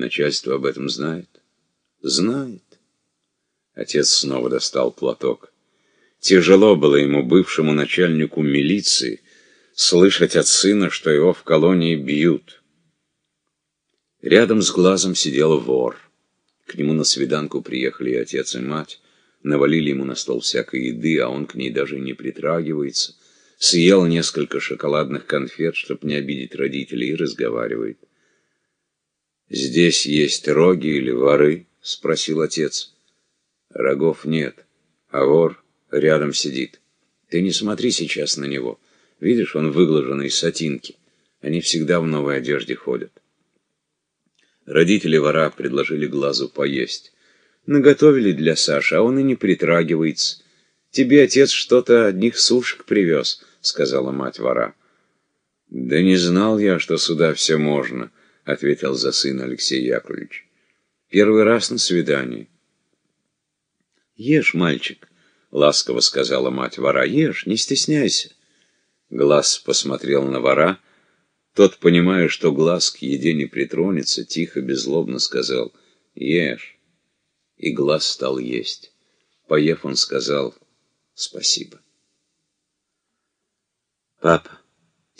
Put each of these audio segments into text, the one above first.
Начальство об этом знает? Знает. Отец снова достал платок. Тяжело было ему, бывшему начальнику милиции, слышать от сына, что его в колонии бьют. Рядом с глазом сидел вор. К нему на свиданку приехали и отец, и мать. Навалили ему на стол всякой еды, а он к ней даже не притрагивается. Съел несколько шоколадных конфет, чтобы не обидеть родителей, и разговаривает. «Здесь есть роги или воры?» — спросил отец. «Рогов нет, а вор рядом сидит. Ты не смотри сейчас на него. Видишь, он выглаженный из сатинки. Они всегда в новой одежде ходят». Родители вора предложили глазу поесть. Наготовили для Саши, а он и не притрагивается. «Тебе отец что-то одних сушек привез», — сказала мать вора. «Да не знал я, что сюда все можно», — ответил за сына Алексей Яковлевич. «Первый раз на свидании». «Ешь, мальчик», — ласково сказала мать вора, — «ешь, не стесняйся». Глаз посмотрел на вора, — тот, понимая, что глаз к еде не притронется, тихо, беззлобно сказал «Ешь». И глаз стал есть. Поев, он сказал «Спасибо». «Папа», —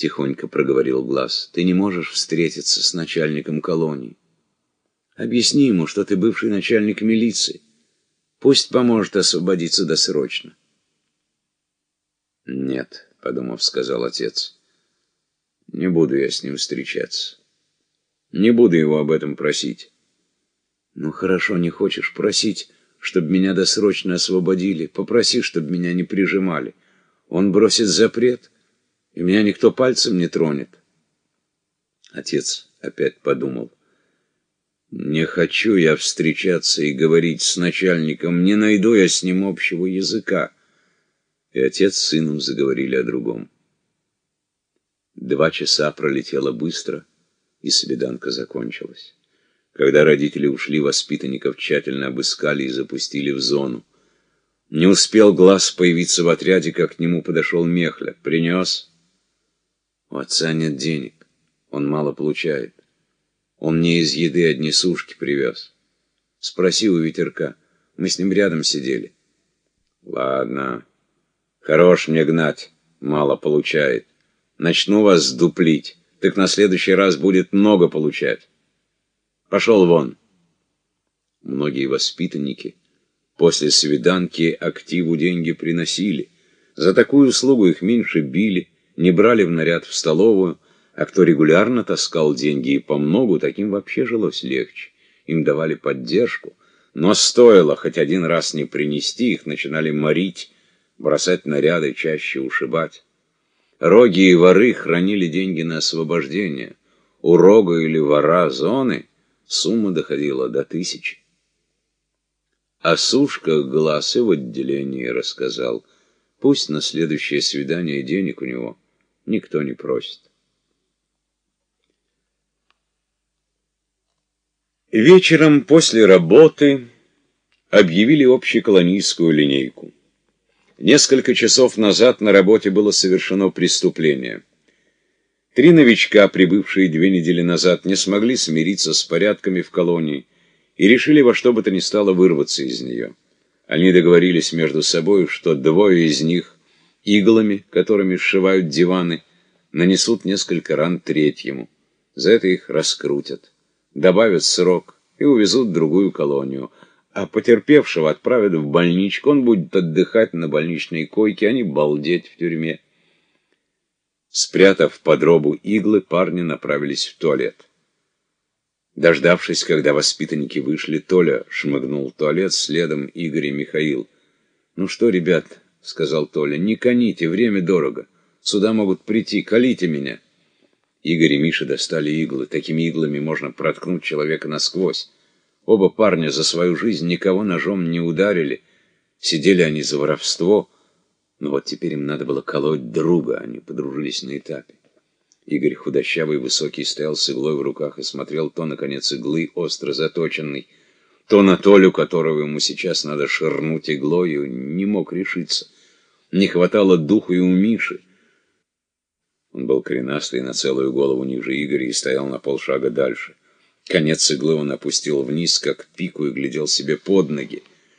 тихонько проговорил глаз, — «ты не можешь встретиться с начальником колонии. Объясни ему, что ты бывший начальник милиции. Пусть поможет освободиться досрочно». «Нет», — подумав, сказал отец, — не буду я с ним встречаться. Не буду его об этом просить. Ну хорошо, не хочешь просить, чтобы меня досрочно освободили. Попроси, чтобы меня не прижимали. Он бросит запрет, и меня никто пальцем не тронет. Отец опять подумал. Не хочу я встречаться и говорить с начальником, не найду я с ним общего языка. И отец с сыном заговорили о другом. Два часа пролетело быстро, и свиданка закончилась. Когда родители ушли, воспитанников тщательно обыскали и запустили в зону. Не успел глаз появиться в отряде, как к нему подошел Мехля. Принес. У отца нет денег. Он мало получает. Он мне из еды одни сушки привез. Спроси у ветерка. Мы с ним рядом сидели. Ладно. Хорош мне гнать. Мало получает начну вас сдуплить, так на следующий раз будет много получать. Пошел вон. Многие воспитанники после свиданки активу деньги приносили. За такую услугу их меньше били, не брали в наряд в столовую, а кто регулярно таскал деньги и по многу, таким вообще жилось легче. Им давали поддержку, но стоило хоть один раз не принести, их начинали морить, бросать наряды, чаще ушибать. Роги и воры хранили деньги на освобождение. У рога или вора зоны сумма доходила до тысячи. О сушках глаз и в отделении рассказал. Пусть на следующее свидание денег у него никто не просит. Вечером после работы объявили общеколонийскую линейку. Несколько часов назад на работе было совершено преступление. Три новичка, прибывшие две недели назад, не смогли смириться с порядками в колонии и решили во что бы то ни стало вырваться из нее. Они договорились между собой, что двое из них иглами, которыми сшивают диваны, нанесут несколько ран третьему. За это их раскрутят, добавят срок и увезут в другую колонию, а потерпевшего отправят в больничку, он будет отдыхать на больничной койке, а не балдеть в тюрьме. Спрятав под робу иглы, парни направились в туалет. Дождавшись, когда воспитанники вышли, Толя шмыгнул в туалет, следом Игорь и Михаил. «Ну что, ребят», — сказал Толя, — «не коните, время дорого. Сюда могут прийти, колите меня». Игорь и Миша достали иглы. Такими иглами можно проткнуть человека насквозь. Оба парня за свою жизнь никого ножом не ударили. Сидели они за воровство, но вот теперь им надо было колоть друга, они подружились на этапе. Игорь худощавый, высокий, стоял с иглой в руках и смотрел то на конец иглы, остро заточенный, то на Толю, которого ему сейчас надо ширнуть иглой, и не мог решиться. Не хватало духу и у Миши. Он был коренастый на целую голову ниже Игоря и стоял на полшага дальше. Конец иглы он опустил вниз, как пику, и глядел себе под ноги.